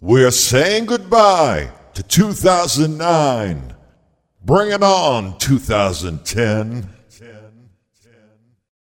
We're saying goodbye to 2009. Bring it on, 2010. 10,